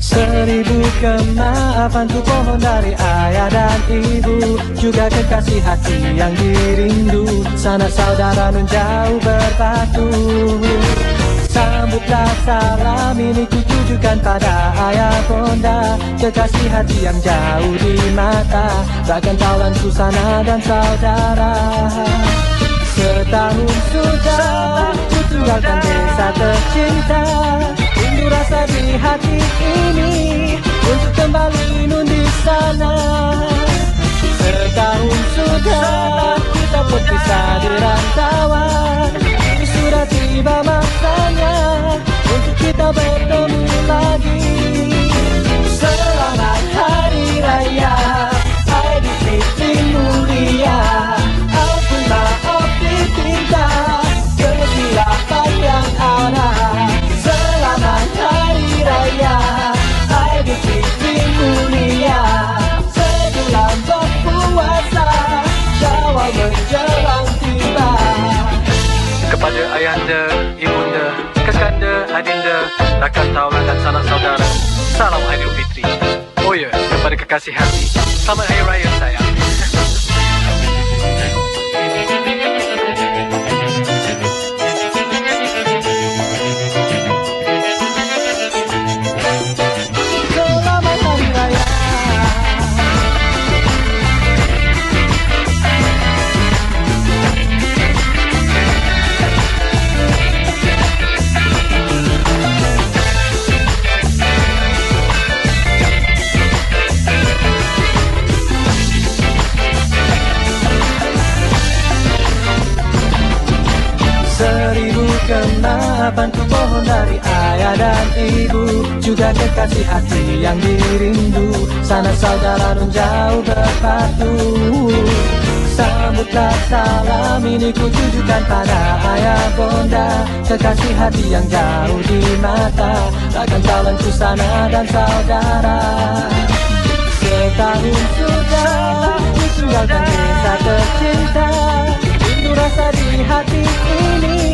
Seribu kemaafan ku pohon dari ayah dan ibu. Juga kekasih hati yang dirindu. Sana saudara nun jauh berpatu. Sambutlah salam ini ku tujukan pada ayah bonda. Kekasih hati yang jauh di mata. Bahkan kawan susana dan saudara. Setahun sudah ku tinggalkan desa tercinta hati ini Untuk kembali nun di sana. Setahun sudah kita berpisah di rantauan rakan tawanan dan sanak saudara, salam Aidil Fitri. Oh ya, kepada kekasih hati, selamat Hari Raya sayang. Ku pohon dari ayah dan ibu Juga kekasih hati yang dirindu. Sana saudara nun jauh berpatu Sambutlah salam ini ku tujukan pada ayah bonda. Kekasih hati yang jauh di mata Takkan calon sana dan saudara. Setahun sudah ku tinggalkan desa tercinta rasa di hati ini